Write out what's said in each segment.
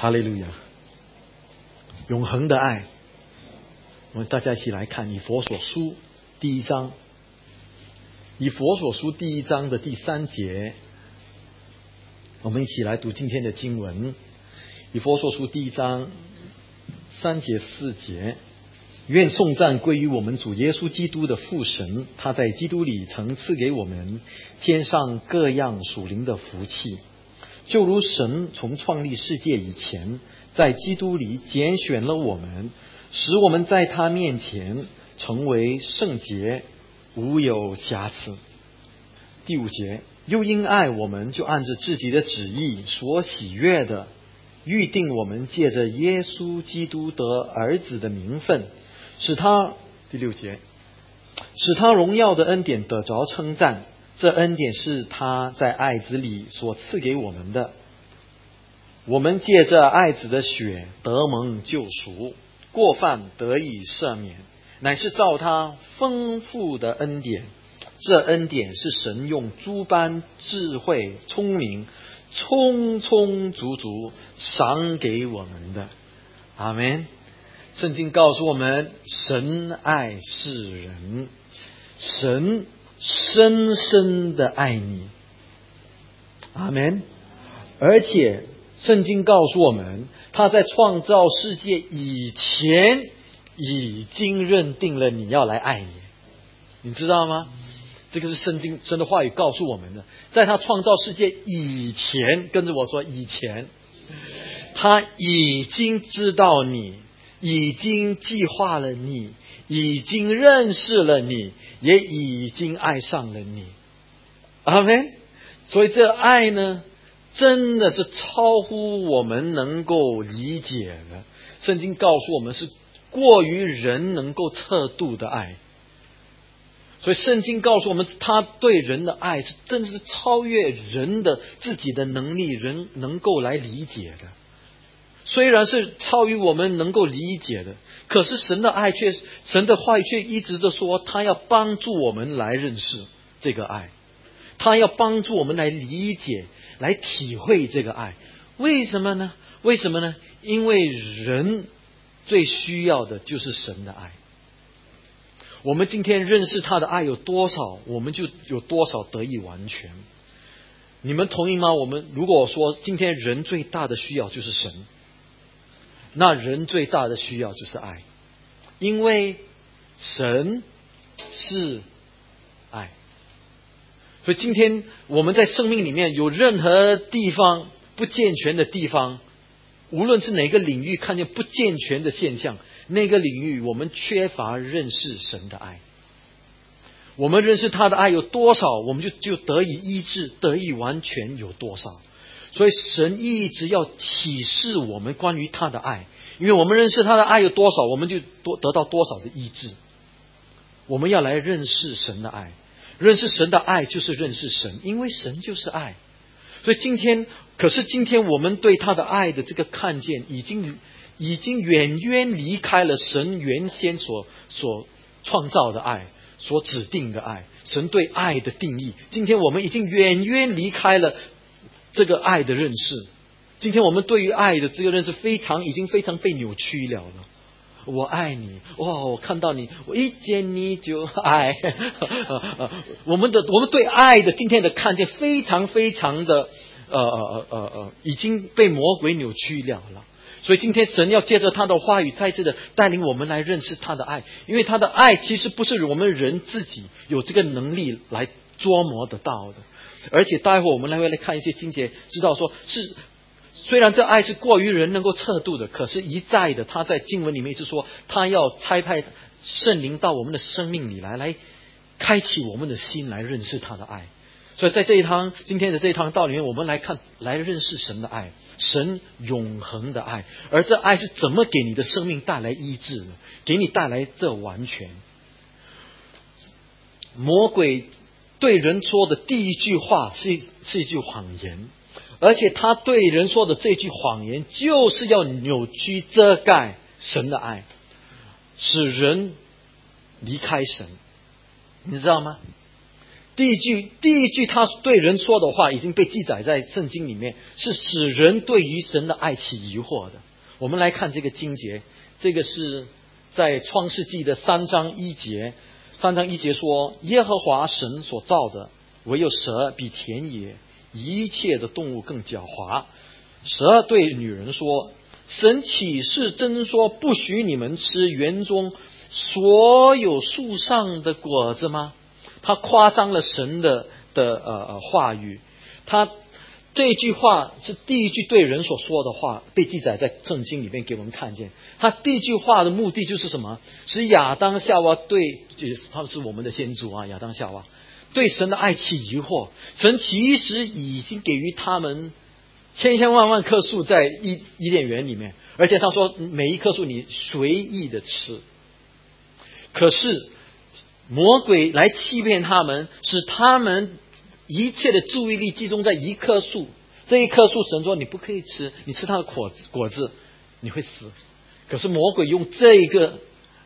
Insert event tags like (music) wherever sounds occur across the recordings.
哈利路亚！永恒的爱，我们大家一起来看《以佛所书》第一章，《以佛所书》第一章的第三节，我们一起来读今天的经文，《以佛所书》第一章三节四节。愿颂赞归于我们主耶稣基督的父神，他在基督里曾赐给我们天上各样属灵的福气，就如神从创立世界以前，在基督里拣选了我们，使我们在他面前成为圣洁，无有瑕疵。第五节，又因爱我们，就按着自己的旨意所喜悦的，预定我们借着耶稣基督得儿子的名分。使他第六节，使他荣耀的恩典得着称赞。这恩典是他在爱子里所赐给我们的。我们借着爱子的血得蒙救赎，过犯得以赦免，乃是照他丰富的恩典。这恩典是神用诸般智慧、聪明，充充足足赏给我们的。阿门。圣经告诉我们，神爱世人，神深深的爱你，阿门。而且，圣经告诉我们，他在创造世界以前已经认定了你要来爱你，你知道吗？这个是圣经神的话语告诉我们的，在他创造世界以前，跟着我说以前，他已经知道你。已经计划了你，已经认识了你，也已经爱上了你，阿门。所以这爱呢，真的是超乎我们能够理解的。圣经告诉我们是过于人能够测度的爱。所以圣经告诉我们，他对人的爱是真的是超越人的自己的能力，人能够来理解的。虽然是超于我们能够理解的，可是神的爱却，神的话语却一直的说，他要帮助我们来认识这个爱，他要帮助我们来理解、来体会这个爱。为什么呢？为什么呢？因为人最需要的就是神的爱。我们今天认识他的爱有多少，我们就有多少得以完全。你们同意吗？我们如果说今天人最大的需要就是神。那人最大的需要就是爱，因为神是爱，所以今天我们在生命里面有任何地方不健全的地方，无论是哪个领域看见不健全的现象，那个领域我们缺乏认识神的爱。我们认识他的爱有多少，我们就就得以医治，得以完全有多少。所以神一直要启示我们关于他的爱，因为我们认识他的爱有多少，我们就多得到多少的医治。我们要来认识神的爱，认识神的爱就是认识神，因为神就是爱。所以今天，可是今天我们对他的爱的这个看见，已经已经远远离开了神原先所所创造的爱，所指定的爱，神对爱的定义。今天我们已经远远离开了。这个爱的认识，今天我们对于爱的这个认识非常已经非常被扭曲了了。我爱你，哇！我看到你，我一见你就爱。(laughs) 我们的我们对爱的今天的看见非常非常的呃呃呃呃，已经被魔鬼扭曲了了。所以今天神要借着他的话语再次的带领我们来认识他的爱，因为他的爱其实不是我们人自己有这个能力来捉摸得到的。而且待会我们来会来看一些经节，知道说是虽然这爱是过于人能够测度的，可是一再的他在经文里面是说，他要差派圣灵到我们的生命里来，来开启我们的心，来认识他的爱。所以在这一堂今天的这一堂道里面，我们来看，来认识神的爱，神永恒的爱，而这爱是怎么给你的生命带来医治的，给你带来这完全。魔鬼。对人说的第一句话是是一句谎言，而且他对人说的这句谎言就是要扭曲遮盖神的爱，使人离开神，你知道吗？第一句，第一句他对人说的话已经被记载在圣经里面，是使人对于神的爱起疑惑的。我们来看这个经节，这个是在创世纪的三章一节，三章一节说：“耶和华神所造的，唯有蛇比田野一切的动物更狡猾。”蛇对女人说：“神岂是真说不许你们吃园中所有树上的果子吗？”他夸张了神的的呃话语，他这句话是第一句对人所说的话，被记载在圣经里面给我们看见。他第一句话的目的就是什么？使亚当夏娃对，就是他们是我们的先祖啊，亚当夏娃对神的爱起疑惑。神其实已经给予他们千千万万棵树在伊伊甸园里面，而且他说每一棵树你随意的吃，可是。魔鬼来欺骗他们，使他们一切的注意力集中在一棵树。这一棵树，神说你不可以吃，你吃它的果子，果子你会死。可是魔鬼用这一个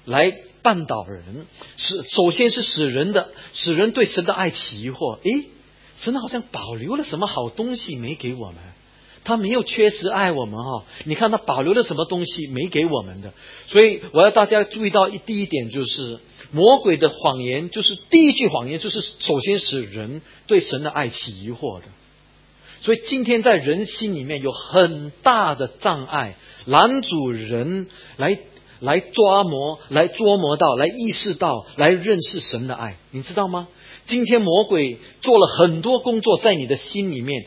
来绊倒人，使首先是使人的使人对神的爱起疑惑。诶，神好像保留了什么好东西没给我们？他没有缺失爱我们哈？你看他保留了什么东西没给我们的？所以我要大家注意到一第一点就是。魔鬼的谎言就是第一句谎言，就是首先使人对神的爱起疑惑的。所以今天在人心里面有很大的障碍，拦阻人来来抓磨、来捉摸到、来意识到、来认识神的爱，你知道吗？今天魔鬼做了很多工作，在你的心里面，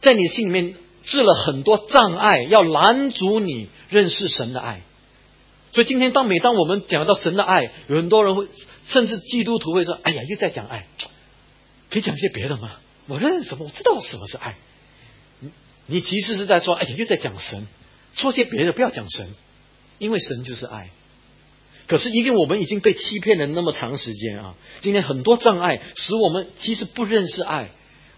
在你心里面置了很多障碍，要拦阻你认识神的爱。所以今天，当每当我们讲到神的爱，有很多人会，甚至基督徒会说：“哎呀，又在讲爱，可以讲些别的吗？我认识什么？我知道什么是爱。”你你其实是在说：“哎呀，又在讲神，说些别的，不要讲神，因为神就是爱。”可是因为我们已经被欺骗了那么长时间啊，今天很多障碍使我们其实不认识爱。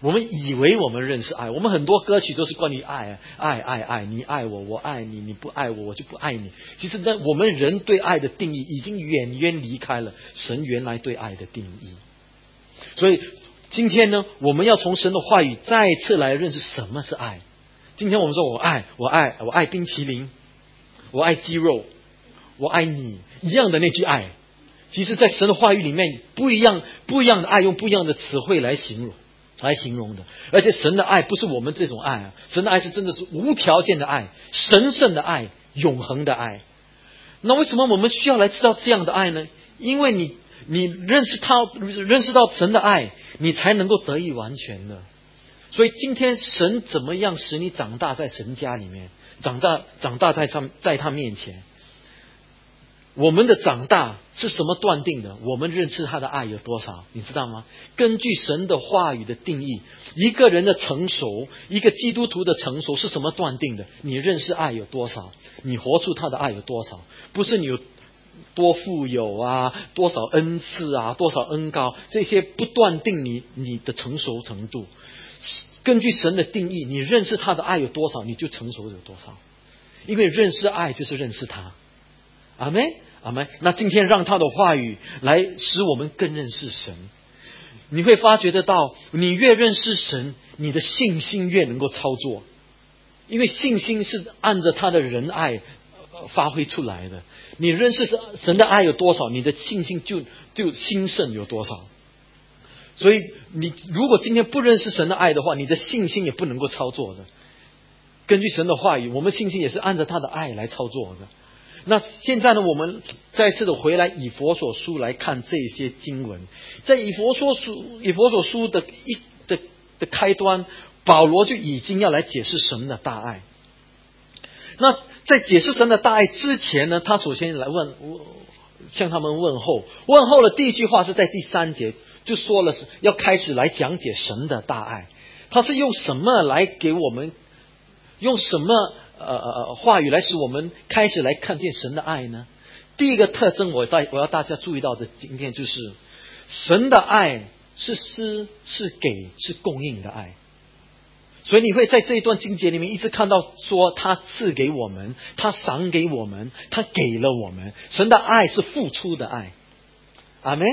我们以为我们认识爱，我们很多歌曲都是关于爱，爱爱爱，你爱我，我爱你，你不爱我，我就不爱你。其实，呢，我们人对爱的定义已经远远离开了神原来对爱的定义。所以，今天呢，我们要从神的话语再次来认识什么是爱。今天我们说我爱，我爱，我爱冰淇淋，我爱鸡肉，我爱你一样的那句爱，其实，在神的话语里面，不一样，不一样的爱，用不一样的词汇来形容。来形容的，而且神的爱不是我们这种爱啊，神的爱是真的是无条件的爱，神圣的爱，永恒的爱。那为什么我们需要来知道这样的爱呢？因为你你认识他，认识到神的爱，你才能够得以完全的。所以今天神怎么样使你长大在神家里面，长大长大在他在他面前。我们的长大是什么断定的？我们认识他的爱有多少？你知道吗？根据神的话语的定义，一个人的成熟，一个基督徒的成熟是什么断定的？你认识爱有多少？你活出他的爱有多少？不是你有多富有啊，多少恩赐啊，多少恩高，这些不断定你你的成熟程度。根据神的定义，你认识他的爱有多少，你就成熟有多少。因为认识爱就是认识他。阿门，阿门。那今天让他的话语来使我们更认识神，你会发觉得到，你越认识神，你的信心越能够操作，因为信心是按着他的仁爱发挥出来的。你认识神神的爱有多少，你的信心就就兴盛有多少。所以，你如果今天不认识神的爱的话，你的信心也不能够操作的。根据神的话语，我们信心也是按照他的爱来操作的。那现在呢？我们再次的回来以佛所书来看这些经文，在以佛所书以佛所书的一的的开端，保罗就已经要来解释神的大爱。那在解释神的大爱之前呢，他首先来问，向他们问候。问候的第一句话是在第三节就说了，是要开始来讲解神的大爱。他是用什么来给我们？用什么？呃呃呃，话语来使我们开始来看见神的爱呢？第一个特征，我大我要大家注意到的今天就是，神的爱是施是给是供应的爱。所以你会在这一段经节里面一直看到说，他赐给我们，他赏给我们，他给了我们。神的爱是付出的爱。阿门，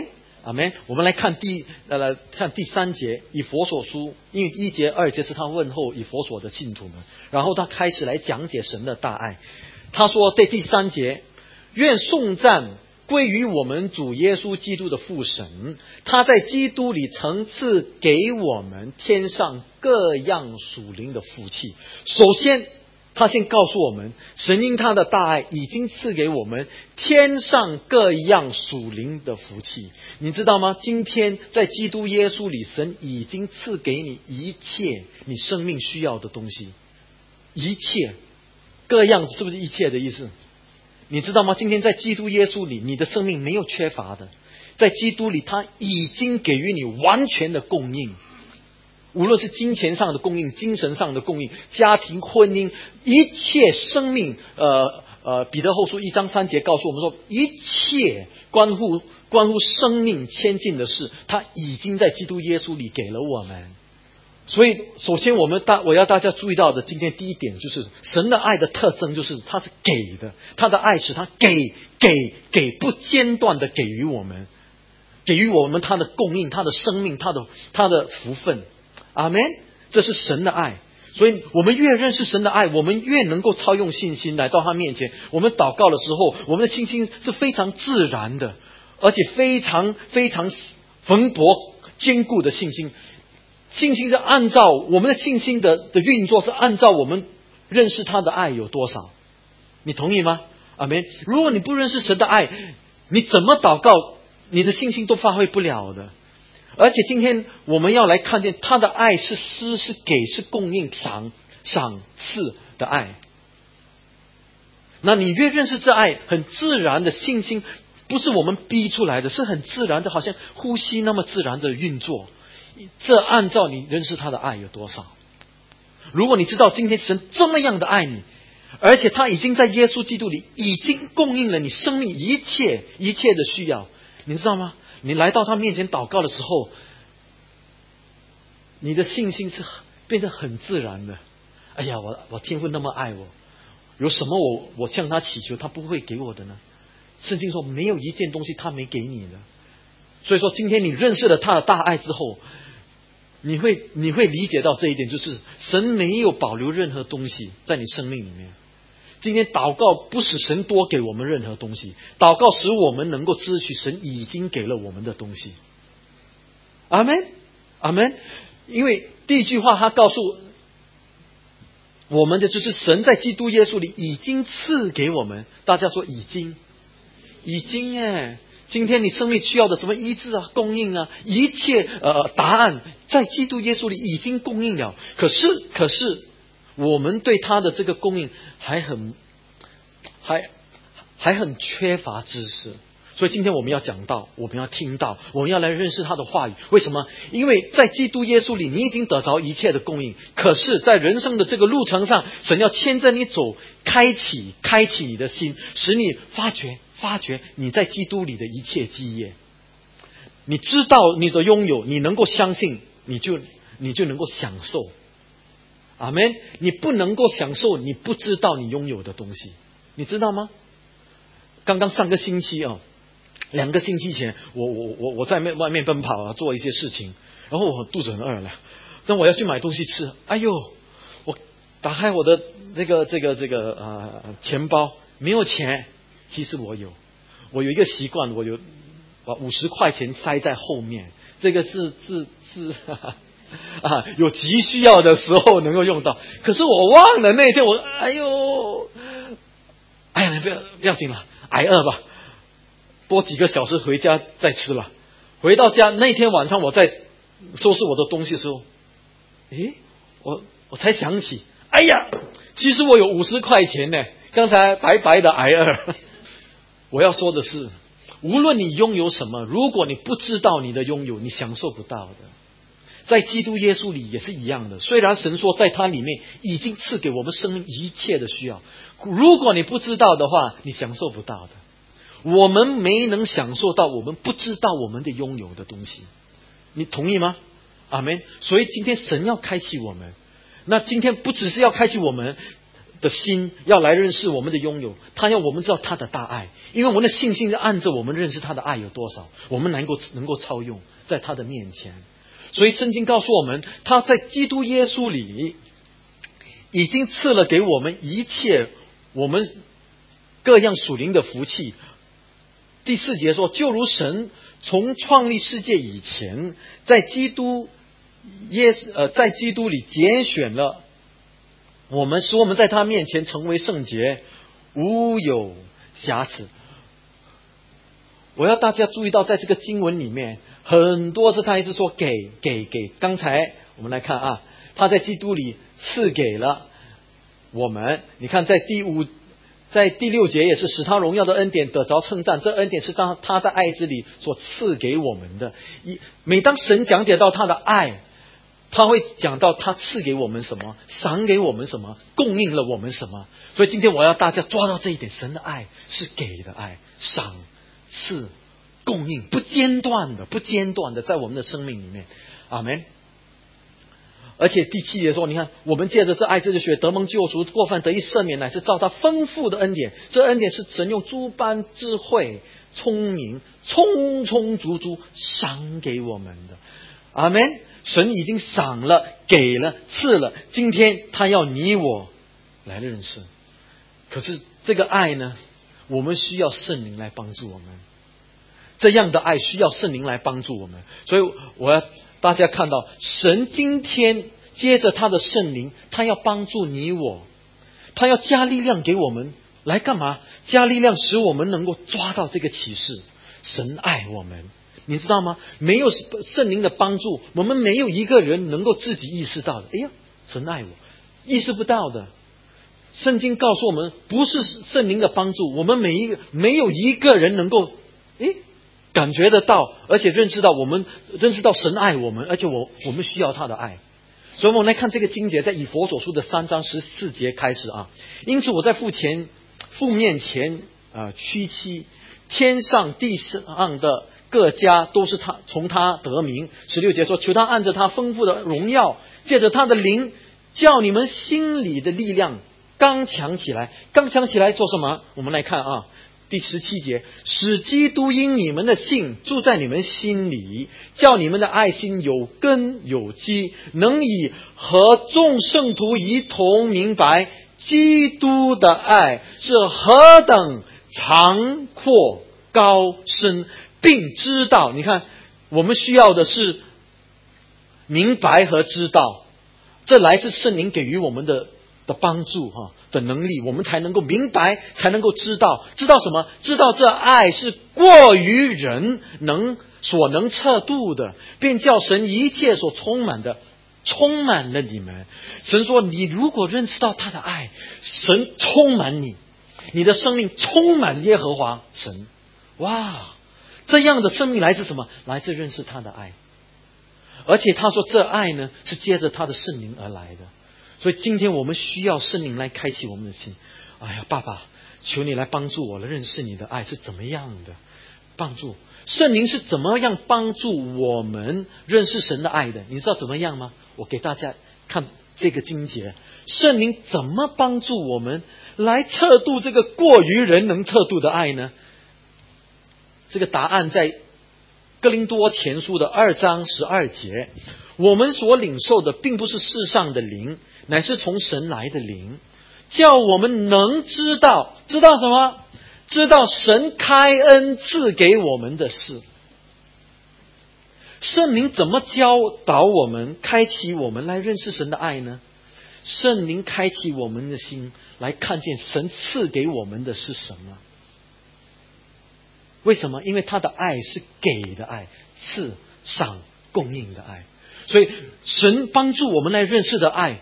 阿门。我们来看第呃来看第三节，以佛所书，因为一节二节是他问候以佛所的信徒们，然后他开始来讲解神的大爱。他说在第三节，愿颂赞归于我们主耶稣基督的父神，他在基督里曾赐给我们天上各样属灵的福气。首先。他先告诉我们，神因他的大爱已经赐给我们天上各样属灵的福气，你知道吗？今天在基督耶稣里，神已经赐给你一切你生命需要的东西，一切各样是不是一切的意思？你知道吗？今天在基督耶稣里，你的生命没有缺乏的，在基督里，他已经给予你完全的供应。无论是金钱上的供应、精神上的供应、家庭、婚姻，一切生命，呃呃，彼得后书一章三节告诉我们说，一切关乎关乎生命前进的事，他已经在基督耶稣里给了我们。所以，首先我们大我要大家注意到的，今天第一点就是神的爱的特征，就是他是给的，他的爱是他给给给不间断的给予我们，给予我们他的供应、他的生命、他的他的福分。阿门，这是神的爱，所以我们越认识神的爱，我们越能够操用信心来到他面前。我们祷告的时候，我们的信心是非常自然的，而且非常非常蓬勃坚固的信心。信心是按照我们的信心的的运作，是按照我们认识他的爱有多少。你同意吗？阿门。如果你不认识神的爱，你怎么祷告，你的信心都发挥不了的。而且今天我们要来看见他的爱是施是给是供应赏赏赐的爱。那你越认识这爱，很自然的信心不是我们逼出来的，是很自然的，好像呼吸那么自然的运作。这按照你认识他的爱有多少？如果你知道今天神这么样的爱你，而且他已经在耶稣基督里已经供应了你生命一切一切的需要，你知道吗？你来到他面前祷告的时候，你的信心是变得很自然的。哎呀，我我天父那么爱我，有什么我我向他祈求，他不会给我的呢？圣经说没有一件东西他没给你的。所以说，今天你认识了他的大爱之后，你会你会理解到这一点，就是神没有保留任何东西在你生命里面。今天祷告不使神多给我们任何东西，祷告使我们能够支取神已经给了我们的东西。阿门，阿门。因为第一句话他告诉我们的就是神在基督耶稣里已经赐给我们。大家说已经，已经哎，今天你生命需要的什么医治啊、供应啊，一切呃答案在基督耶稣里已经供应了。可是，可是。我们对他的这个供应还很还还很缺乏知识，所以今天我们要讲到，我们要听到，我们要来认识他的话语。为什么？因为在基督耶稣里，你已经得着一切的供应。可是，在人生的这个路程上，神要牵着你走，开启开启你的心，使你发觉发觉你在基督里的一切基业。你知道你的拥有，你能够相信，你就你就能够享受。阿门！你不能够享受你不知道你拥有的东西，你知道吗？刚刚上个星期啊，两个星期前，我我我我在外外面奔跑啊，做一些事情，然后我肚子很饿了，那我要去买东西吃。哎呦，我打开我的那个这个这个呃钱包，没有钱。其实我有，我有一个习惯，我有把五十块钱塞在后面，这个是是是。哈哈 (laughs) (laughs) 啊，有急需要的时候能够用到，可是我忘了那天我，哎呦，哎呀，不要不要紧了，挨饿吧，多几个小时回家再吃了。回到家那天晚上我在收拾我的东西的时候，诶，我我才想起，哎呀，其实我有五十块钱呢，刚才白白的挨饿。(laughs) 我要说的是，无论你拥有什么，如果你不知道你的拥有，你享受不到的。在基督耶稣里也是一样的。虽然神说在他里面已经赐给我们生命一切的需要，如果你不知道的话，你享受不到的。我们没能享受到我们不知道我们的拥有的东西，你同意吗？阿门。所以今天神要开启我们，那今天不只是要开启我们，的心要来认识我们的拥有，他要我们知道他的大爱，因为我们的信心是按着我们认识他的爱有多少，我们能够能够超用在他的面前。所以圣经告诉我们，他在基督耶稣里已经赐了给我们一切我们各样属灵的福气。第四节说，就如神从创立世界以前，在基督耶呃在基督里拣选了。我们使我们在他面前成为圣洁，无有瑕疵。我要大家注意到，在这个经文里面，很多次他一直说给给给。刚才我们来看啊，他在基督里赐给了我们。你看，在第五、在第六节也是使他荣耀的恩典得着称赞。这恩典是当他在爱子里所赐给我们的。一每当神讲解到他的爱。他会讲到他赐给我们什么，赏给我们什么，供应了我们什么。所以今天我要大家抓到这一点：神的爱是给的爱，赏赐供应不间断的，不间断的在我们的生命里面。阿门。而且第七节说：“你看，我们借着这爱子的血得蒙救赎，过犯得以赦免，乃是照他丰富的恩典。这恩典是神用诸般智慧、聪明、充充足足赏给我们的。”阿门。神已经赏了、给了、赐了，今天他要你我来认识。可是这个爱呢，我们需要圣灵来帮助我们。这样的爱需要圣灵来帮助我们，所以我要大家看到，神今天接着他的圣灵，他要帮助你我，他要加力量给我们，来干嘛？加力量使我们能够抓到这个启示。神爱我们。你知道吗？没有圣灵的帮助，我们没有一个人能够自己意识到的。哎呀，神爱我，意识不到的。圣经告诉我们，不是圣灵的帮助，我们每一个没有一个人能够诶感觉得到，而且认识到我们认识到神爱我们，而且我我们需要他的爱。所以，我们来看这个经节，在以佛所书的三章十四节开始啊。因此，我在父前父面前啊屈膝，天上地上的。各家都是他从他得名。十六节说：“求他按着他丰富的荣耀，借着他的灵，叫你们心里的力量刚强起来。刚强起来做什么？我们来看啊，第十七节：使基督因你们的信住在你们心里，叫你们的爱心有根有基，能以和众圣徒一同明白基督的爱是何等长阔高深。”并知道，你看，我们需要的是明白和知道，这来自圣灵给予我们的的帮助哈的能力，我们才能够明白，才能够知道，知道什么？知道这爱是过于人能所能测度的，便叫神一切所充满的充满了你们。神说，你如果认识到他的爱，神充满你，你的生命充满耶和华神，哇！这样的生命来自什么？来自认识他的爱，而且他说这爱呢是接着他的圣灵而来的。所以今天我们需要圣灵来开启我们的心。哎呀，爸爸，求你来帮助我来认识你的爱是怎么样的？帮助圣灵是怎么样帮助我们认识神的爱的？你知道怎么样吗？我给大家看这个经节，圣灵怎么帮助我们来测度这个过于人能测度的爱呢？这个答案在哥林多前书的二章十二节。我们所领受的并不是世上的灵，乃是从神来的灵，叫我们能知道知道什么？知道神开恩赐给我们的事。圣灵怎么教导我们、开启我们来认识神的爱呢？圣灵开启我们的心，来看见神赐给我们的是什么。为什么？因为他的爱是给的爱，赐赏供应的爱。所以神帮助我们来认识的爱，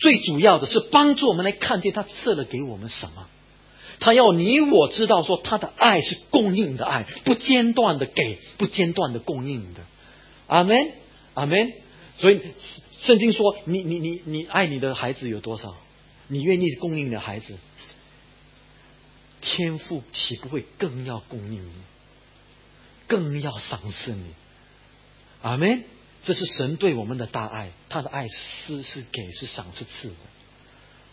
最主要的是帮助我们来看见他赐了给我们什么。他要你我知道说他的爱是供应的爱，不间断的给，不间断的供应的。阿门，阿门。所以圣经说，你你你你爱你的孩子有多少？你愿意供应你的孩子？天赋岂不会更要供应你，更要赏赐你？阿门！这是神对我们的大爱，他的爱是是给，是赏，是赐的。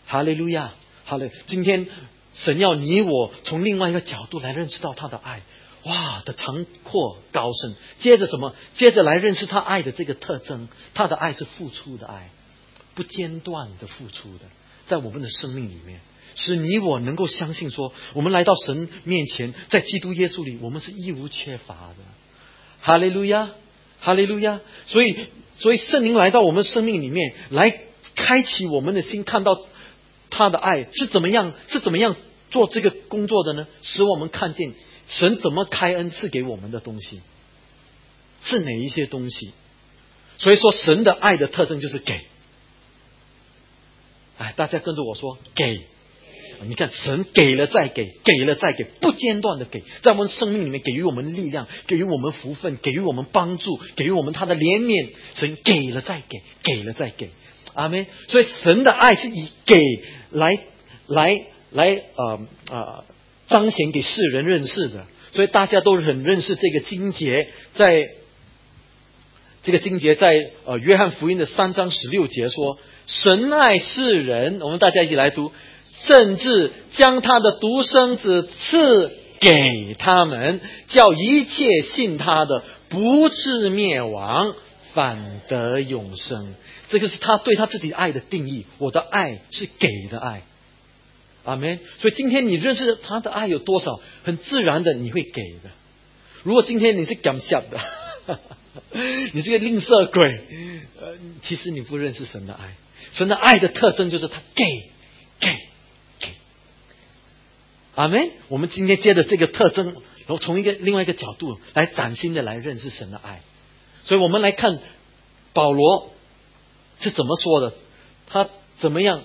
哈利路亚，好了，今天神要你我从另外一个角度来认识到他的爱，哇的长阔高深。接着什么？接着来认识他爱的这个特征，他的爱是付出的爱，不间断的付出的，在我们的生命里面，使你我能够相信说，我们来到神面前，在基督耶稣里，我们是一无缺乏的。哈利路亚，哈利路亚。所以，所以圣灵来到我们生命里面，来开启我们的心，看到。他的爱是怎么样？是怎么样做这个工作的呢？使我们看见神怎么开恩赐给我们的东西是哪一些东西？所以说，神的爱的特征就是给。哎，大家跟着我说，给。你看，神给了再给，给了再给，不间断的给，在我们生命里面给予我们力量，给予我们福分，给予我们帮助，给予我们他的怜悯。神给了再给，给了再给。阿门。所以神的爱是以给来来来呃呃彰显给世人认识的。所以大家都很认识这个经节，在这个经节在呃约翰福音的三章十六节说：“神爱世人。”我们大家一起来读，甚至将他的独生子赐给他们，叫一切信他的不至灭亡，反得永生。这个是他对他自己爱的定义。我的爱是给的爱，阿门。所以今天你认识他的爱有多少，很自然的你会给的。如果今天你是感谢的，(laughs) 你是个吝啬鬼，呃，其实你不认识神的爱。神的爱的特征就是他，给，给。阿门。我们今天接着这个特征，然后从一个另外一个角度来崭新的来认识神的爱。所以我们来看保罗。是怎么说的？他怎么样？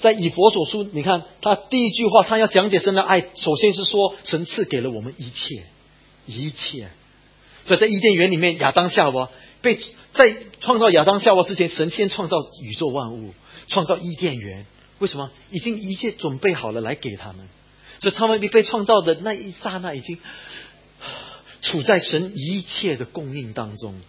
在以佛所书，你看他第一句话，他要讲解神的爱，首先是说神赐给了我们一切，一切。所以在伊甸园里面，亚当夏娃被在创造亚当夏娃之前，神先创造宇宙万物，创造伊甸园。为什么？已经一切准备好了来给他们。所以他们被创造的那一刹那，已经处在神一切的供应当中。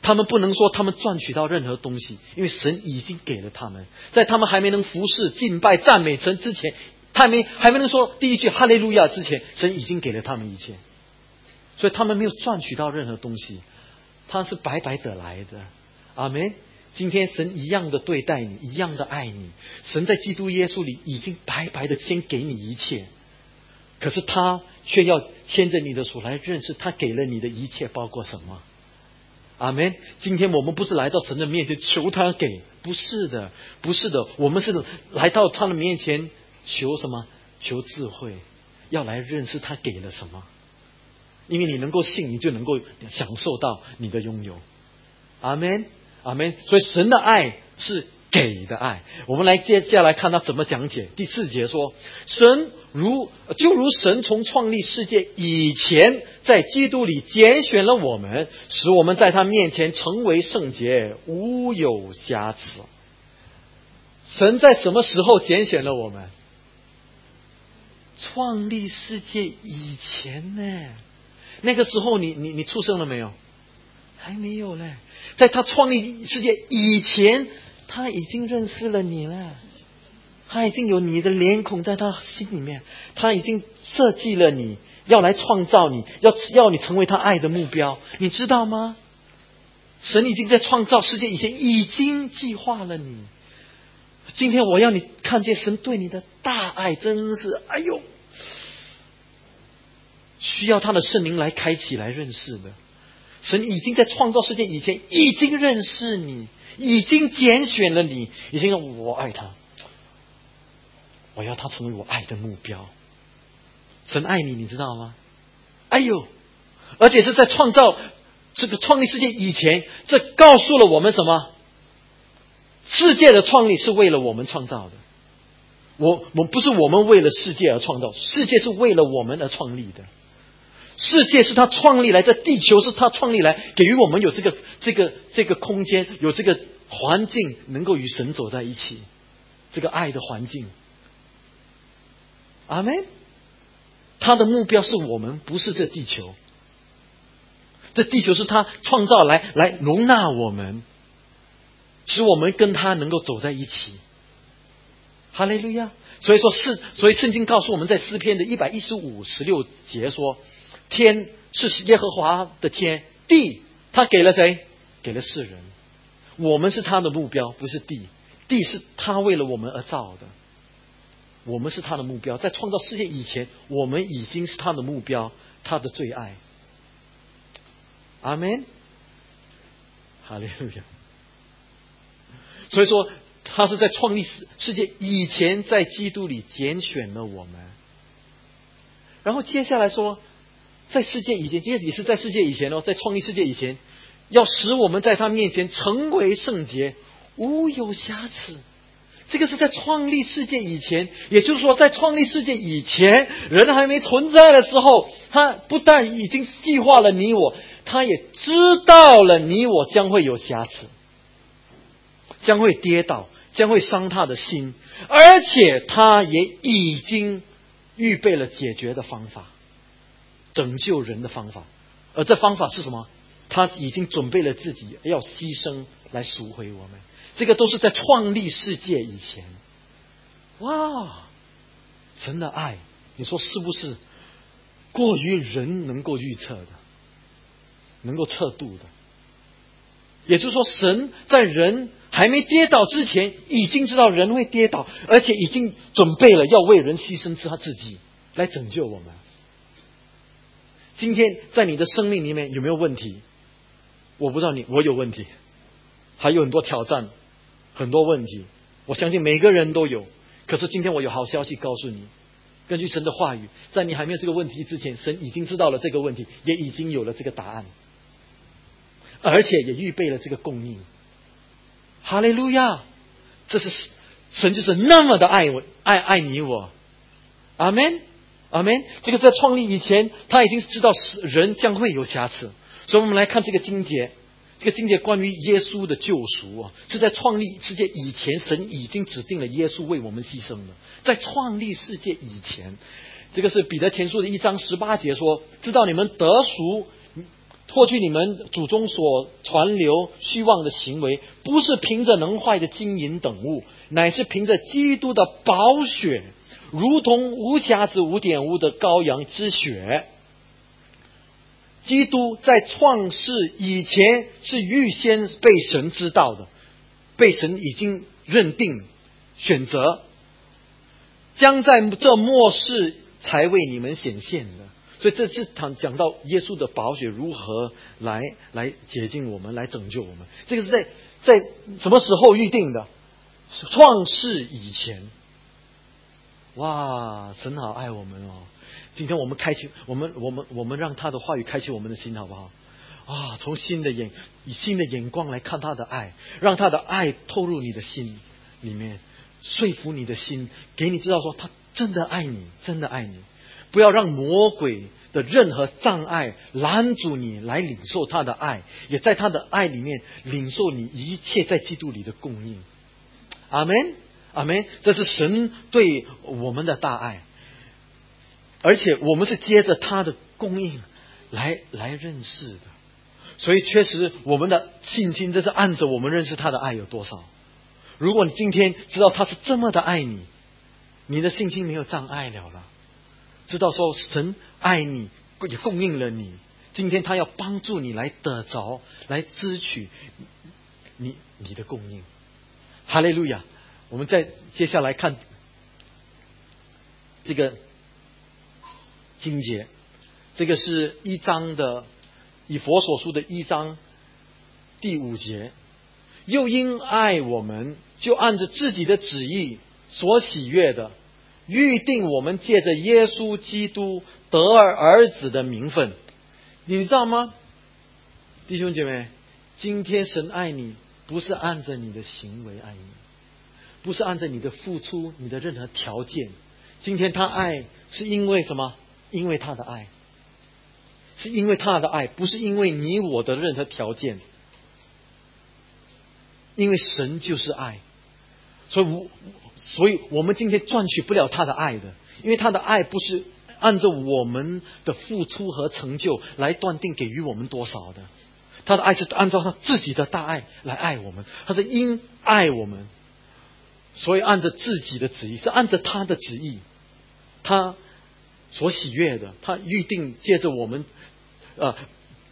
他们不能说他们赚取到任何东西，因为神已经给了他们。在他们还没能服侍、敬拜、赞美神之前，他没还没能说第一句哈利路亚之前，神已经给了他们一切。所以他们没有赚取到任何东西，他是白白得来的。阿门。今天神一样的对待你，一样的爱你。神在基督耶稣里已经白白的先给你一切，可是他却要牵着你的手来认识他给了你的一切包括什么。阿门。今天我们不是来到神的面前求他给，不是的，不是的，我们是来到他的面前求什么？求智慧，要来认识他给了什么。因为你能够信，你就能够享受到你的拥有。阿门，阿门。所以神的爱是。给的爱，我们来接下来看他怎么讲解。第四节说，神如就如神从创立世界以前，在基督里拣选了我们，使我们在他面前成为圣洁，无有瑕疵。神在什么时候拣选了我们？创立世界以前呢？那个时候你你你出生了没有？还没有嘞。在他创立世界以前。他已经认识了你了，他已经有你的脸孔在他心里面，他已经设计了你要来创造你，要要你成为他爱的目标，你知道吗？神已经在创造世界以前已经计划了你。今天我要你看见神对你的大爱，真是哎呦，需要他的圣灵来开启来认识的。神已经在创造世界以前已经认识你。已经拣选了你，已经我爱他，我要他成为我爱的目标。神爱你，你知道吗？哎呦，而且是在创造这个创立世界以前，这告诉了我们什么？世界的创立是为了我们创造的。我我不是我们为了世界而创造，世界是为了我们而创立的。世界是他创立来，这地球是他创立来，给予我们有这个这个这个空间，有这个环境，能够与神走在一起，这个爱的环境。阿门。他的目标是我们，不是这地球。这地球是他创造来来容纳我们，使我们跟他能够走在一起。哈利路亚。所以说是，所以圣经告诉我们在诗篇的一百一十五十六节说，天是耶和华的天，地他给了谁？给了世人。我们是他的目标，不是地。地是他为了我们而造的，我们是他的目标。在创造世界以前，我们已经是他的目标，他的最爱。阿门。哈利路亚。所以说。他是在创立世世界以前，在基督里拣选了我们。然后接下来说，在世界以前，也也是在世界以前哦，在创立世界以前，要使我们在他面前成为圣洁，无有瑕疵。这个是在创立世界以前，也就是说，在创立世界以前，人还没存在的时候，他不但已经计划了你我，他也知道了你我将会有瑕疵，将会跌倒。将会伤他的心，而且他也已经预备了解决的方法，拯救人的方法。而这方法是什么？他已经准备了自己要牺牲来赎回我们。这个都是在创立世界以前。哇，神的爱，你说是不是过于人能够预测的，能够测度的？也就是说，神在人。还没跌倒之前，已经知道人会跌倒，而且已经准备了要为人牺牲他自己来拯救我们。今天在你的生命里面有没有问题？我不知道你，我有问题，还有很多挑战，很多问题。我相信每个人都有。可是今天我有好消息告诉你，根据神的话语，在你还没有这个问题之前，神已经知道了这个问题，也已经有了这个答案，而且也预备了这个供应。哈利路亚！这是神就是那么的爱我，爱爱你我。阿门，阿门。这个在创立以前，他已经知道人将会有瑕疵，所以我们来看这个经节。这个经节关于耶稣的救赎啊，是在创立世界以前，神已经指定了耶稣为我们牺牲了。在创立世界以前，这个是彼得前书的一章十八节说：“知道你们得赎。”脱去你们祖宗所传流虚妄的行为，不是凭着能坏的金银等物，乃是凭着基督的宝血，如同无瑕疵、无点污的羔羊之血。基督在创世以前是预先被神知道的，被神已经认定、选择，将在这末世才为你们显现的。所以这是讲讲到耶稣的宝血如何来来洁净我们，来拯救我们。这个是在在什么时候预定的？创世以前。哇，神好爱我们哦！今天我们开启我们我们我们让他的话语开启我们的心，好不好？啊，从新的眼以新的眼光来看他的爱，让他的爱透入你的心里面，说服你的心，给你知道说他真的爱你，真的爱你。不要让魔鬼的任何障碍拦阻你来领受他的爱，也在他的爱里面领受你一切在基督里的供应。阿门，阿门。这是神对我们的大爱，而且我们是接着他的供应来来认识的。所以，确实我们的信心，这是按着我们认识他的爱有多少。如果你今天知道他是这么的爱你，你的信心没有障碍了了。知道说神爱你，也供应了你。今天他要帮助你来得着，来支取你你的供应。哈利路亚！我们再接下来看这个经节，这个是一章的以佛所书的一章第五节。又因爱我们，就按着自己的旨意所喜悦的。预定我们借着耶稣基督得儿儿子的名分，你知道吗，弟兄姐妹？今天神爱你，不是按着你的行为爱你，不是按照你的付出、你的任何条件。今天他爱是因为什么？因为他的爱，是因为他的爱，不是因为你我的任何条件。因为神就是爱，所以我。所以我们今天赚取不了他的爱的，因为他的爱不是按照我们的付出和成就来断定给予我们多少的，他的爱是按照他自己的大爱来爱我们，他是因爱我们，所以按着自己的旨意，是按着他的旨意，他所喜悦的，他预定借着我们，呃，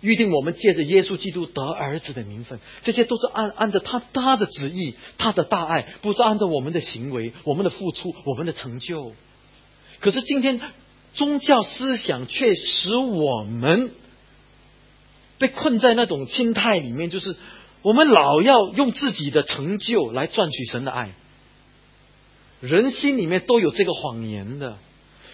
预定我们借着耶稣基督得儿子的名分，这些都是按按着他他的旨意，他的大爱，不是按照我们的行为、我们的付出、我们的成就。可是今天宗教思想却使我们被困在那种心态里面，就是我们老要用自己的成就来赚取神的爱。人心里面都有这个谎言的，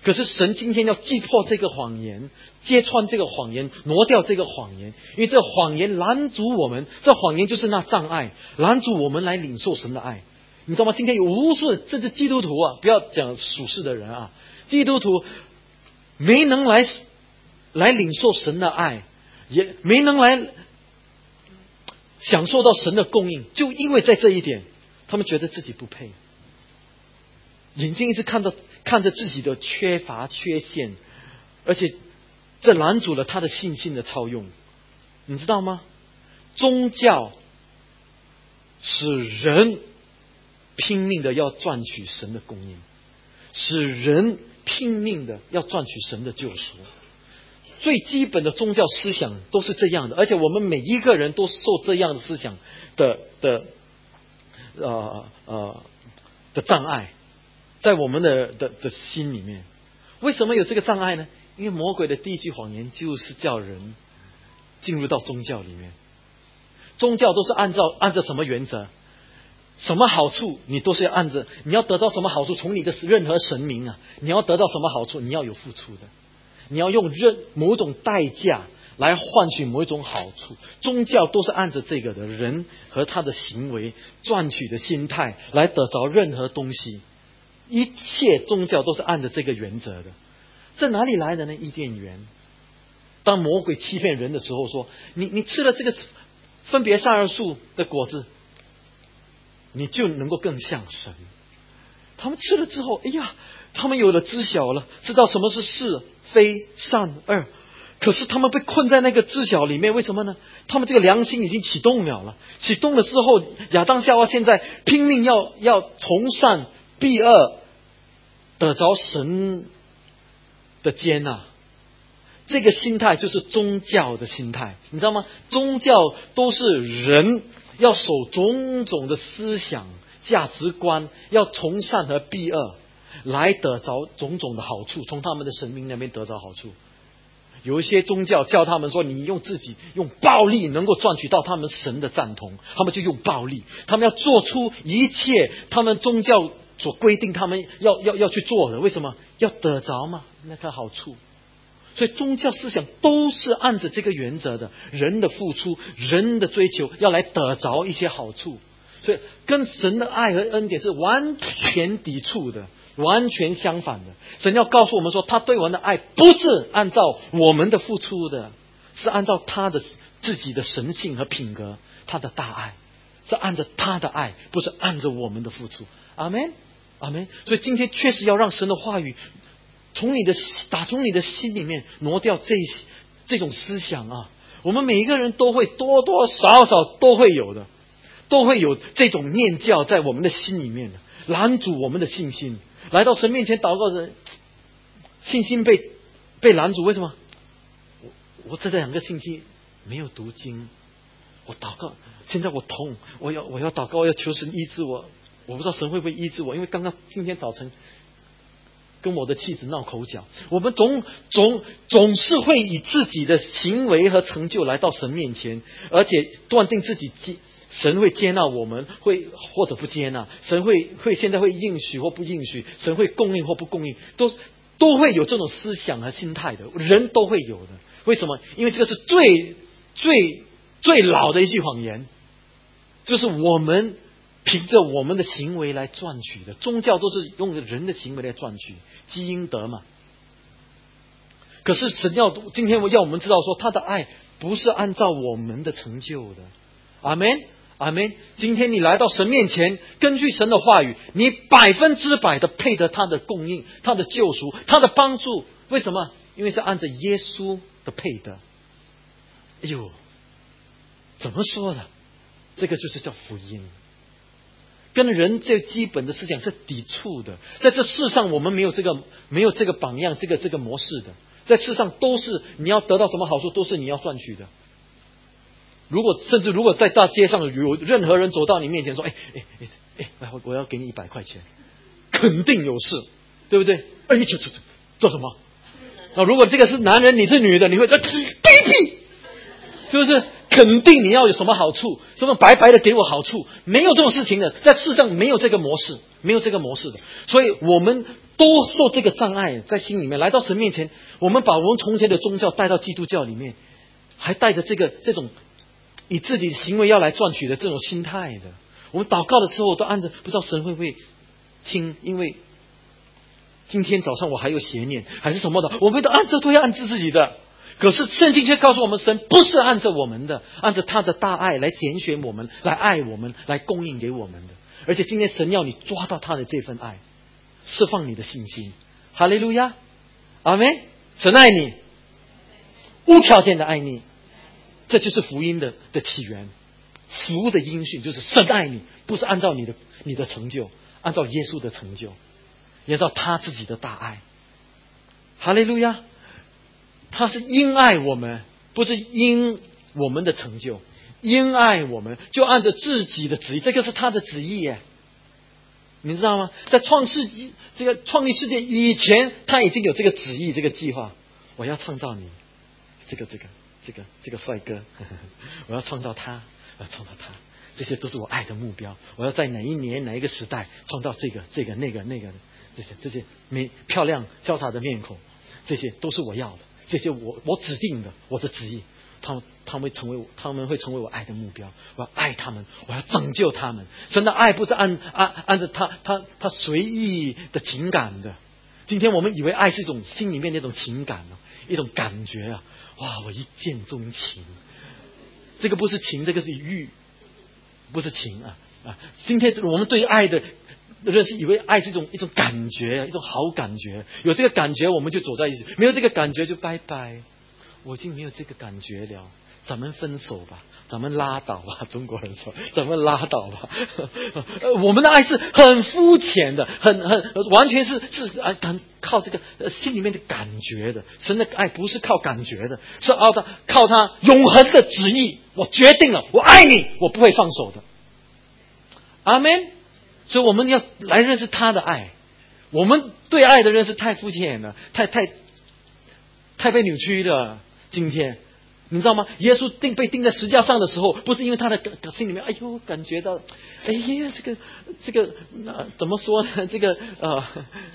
可是神今天要击破这个谎言，揭穿这个谎言，挪掉这个谎言，因为这谎言拦阻我们，这谎言就是那障碍，拦阻我们来领受神的爱。你知道吗？今天有无数这是基督徒啊，不要讲属世的人啊，基督徒没能来来领受神的爱，也没能来享受到神的供应，就因为在这一点，他们觉得自己不配。眼睛一直看到看着自己的缺乏缺陷，而且这拦阻了他的信心的超用，你知道吗？宗教使人拼命的要赚取神的供应，使人拼命的要赚取神的救赎。最基本的宗教思想都是这样的，而且我们每一个人都受这样的思想的的呃呃的障碍。在我们的的的心里面，为什么有这个障碍呢？因为魔鬼的第一句谎言就是叫人进入到宗教里面。宗教都是按照按照什么原则？什么好处你都是要按着，你要得到什么好处？从你的任何神明啊，你要得到什么好处？你要有付出的，你要用任某种代价来换取某一种好处。宗教都是按着这个的人和他的行为赚取的心态来得着任何东西。一切宗教都是按着这个原则的，这哪里来的呢？伊甸园，当魔鬼欺骗人的时候，说你你吃了这个分别善恶树的果子，你就能够更像神。他们吃了之后，哎呀，他们有了知晓了，知道什么是是非善恶。可是他们被困在那个知晓里面，为什么呢？他们这个良心已经启动了了，启动了之后，亚当夏娃现在拼命要要从善。第二，得着神的接纳，这个心态就是宗教的心态，你知道吗？宗教都是人要守种种的思想价值观，要从善和避恶，来得着种种的好处，从他们的神明那边得着好处。有一些宗教教他们说，你用自己用暴力能够赚取到他们神的赞同，他们就用暴力，他们要做出一切他们宗教。所规定他们要要要去做的，为什么要得着嘛？那个好处，所以宗教思想都是按着这个原则的，人的付出，人的追求，要来得着一些好处，所以跟神的爱和恩典是完全抵触的，完全相反的。神要告诉我们说，他对我们的爱不是按照我们的付出的，是按照他的自己的神性和品格，他的大爱是按着他的爱，不是按着我们的付出。阿门。阿门。所以今天确实要让神的话语从你的打从你的心里面挪掉这这种思想啊！我们每一个人都会多多少少都会有的，都会有这种念教在我们的心里面的，拦阻我们的信心。来到神面前祷告人，信心被被拦阻，为什么？我我这两个星期没有读经，我祷告，现在我痛，我要我要祷告，要求神医治我。我不知道神会不会医治我，因为刚刚今天早晨跟我的妻子闹口角。我们总总总是会以自己的行为和成就来到神面前，而且断定自己接神会接纳我们，会或者不接纳。神会会现在会应许或不应许，神会供应或不供应，都都会有这种思想和心态的，人都会有的。为什么？因为这个是最最最老的一句谎言，就是我们。凭着我们的行为来赚取的，宗教都是用人的行为来赚取积阴德嘛。可是神要今天要我们知道说，他的爱不是按照我们的成就的。阿门，阿门。今天你来到神面前，根据神的话语，你百分之百的配得他的供应、他的救赎、他的帮助。为什么？因为是按照耶稣的配得。哎呦，怎么说的？这个就是叫福音。跟人最基本的思想是抵触的。在这世上，我们没有这个没有这个榜样，这个这个模式的。在世上都是你要得到什么好处，都是你要赚取的。如果甚至如果在大街上有任何人走到你面前说：“哎哎哎哎，我我要给你一百块钱。”肯定有事，对不对？哎，去去去，做什么？那，如果这个是男人，你是女的，你会说卑鄙，是不是？肯定你要有什么好处？什么白白的给我好处？没有这种事情的，在世上没有这个模式，没有这个模式的。所以我们都受这个障碍在心里面。来到神面前，我们把我们从前的宗教带到基督教里面，还带着这个这种以自己行为要来赚取的这种心态的。我们祷告的时候都按着，不知道神会不会。听，因为今天早上我还有邪念，还是什么的，我们都按这都要按照自己的。可是圣经却告诉我们，神不是按照我们的，按照他的大爱来拣选我们，来爱我们，来供应给我们的。而且今天神要你抓到他的这份爱，释放你的信心。哈利路亚，阿门。神爱你，无条件的爱你，这就是福音的的起源。福的音讯就是神爱你，不是按照你的你的成就。按照耶稣的成就，按照他自己的大爱，哈利路亚！他是因爱我们，不是因我们的成就，因爱我们就按照自己的旨意，这个是他的旨意耶，你知道吗？在创世这个创立世界以前，他已经有这个旨意，这个计划。我要创造你，这个这个这个这个帅哥，(laughs) 我要创造他，我要创造他。这些都是我爱的目标。我要在哪一年、哪一个时代创造这个、这个、那个、那个这些、这些美漂亮、潇洒的面孔，这些都是我要的。这些我我指定的，我的旨意，他们他们会成为我，他们会成为我爱的目标。我要爱他们，我要拯救他们。神的爱不是按按按照他他他随意的情感的。今天我们以为爱是一种心里面那种情感啊，一种感觉啊，哇，我一见钟情。这个不是情，这个是欲。不是情啊啊！今天我们对爱的认识，以为爱是一种一种感觉，一种好感觉。有这个感觉，我们就走在一起；没有这个感觉，就拜拜。我已经没有这个感觉了，咱们分手吧，咱们拉倒吧。中国人说，咱们拉倒吧。我们的爱是很肤浅的，很很完全是是啊，感靠这个心里面的感觉的。神的爱不是靠感觉的，是靠他靠他永恒的旨意。我决定了，我爱你，我不会放手的。阿门。所以我们要来认识他的爱。我们对爱的认识太肤浅了，太太太被扭曲了。今天你知道吗？耶稣钉被钉在石架上的时候，不是因为他的感心里面，哎呦，感觉到，哎呀，这个这个那怎么说呢？这个呃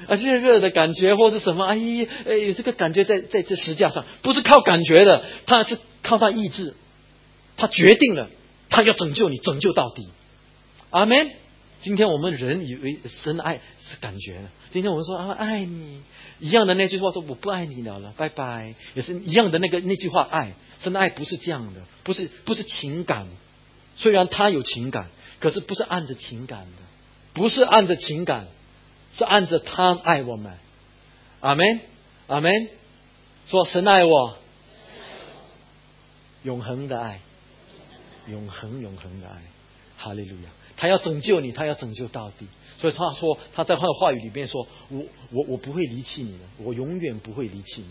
啊热热的感觉，或是什么？哎呀，哎，这个感觉在在这石架上，不是靠感觉的，他是靠他意志。他决定了，他要拯救你，拯救到底。阿门。今天我们人以为神的爱是感觉的，今天我们说啊爱你一样的那句话说我不爱你了了，拜拜，也是一样的那个那句话爱。神爱不是这样的，不是不是情感，虽然他有情感，可是不是按着情感的，不是按着情感，是按着他爱我们。阿门，阿门。说神爱我，永恒的爱。永恒永恒的爱，哈利路亚！他要拯救你，他要拯救到底。所以他说，他在他的话语里面说：“我我我不会离弃你的，我永远不会离弃你。”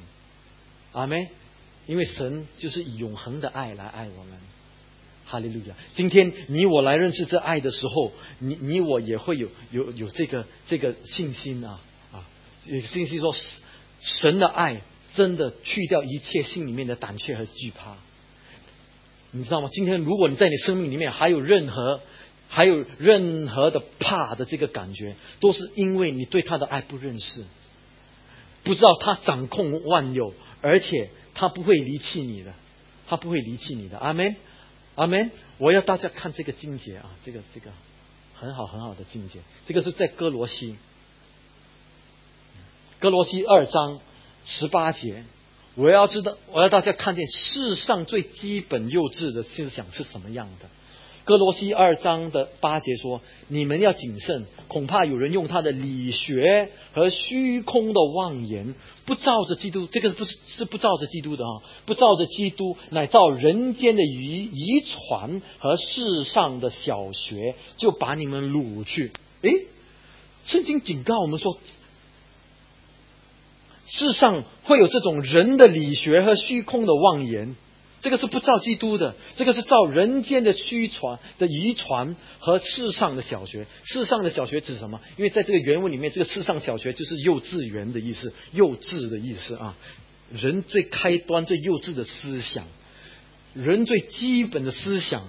阿门。因为神就是以永恒的爱来爱我们，哈利路亚！今天你我来认识这爱的时候，你你我也会有有有这个这个信心啊啊！有信心说，神的爱真的去掉一切心里面的胆怯和惧怕。你知道吗？今天如果你在你生命里面还有任何、还有任何的怕的这个感觉，都是因为你对他的爱不认识，不知道他掌控万有，而且他不会离弃你的，他不会离弃你的。阿门，阿门。我要大家看这个境界啊，这个这个很好很好的境界。这个是在哥罗西，哥罗西二章十八节。我要知道，我要大家看见世上最基本幼稚的思想是什么样的。哥罗西二章的八节说：“你们要谨慎，恐怕有人用他的理学和虚空的妄言，不照着基督，这个不是是不照着基督的啊，不照着基督，乃照人间的遗遗传和世上的小学，就把你们掳去。”诶，圣经警告我们说，世上会有这种人的理学和虚空的妄言。这个是不照基督的，这个是照人间的虚传的遗传和世上的小学。世上的小学指什么？因为在这个原文里面，这个世上小学就是幼稚园的意思，幼稚的意思啊。人最开端、最幼稚的思想，人最基本的思想，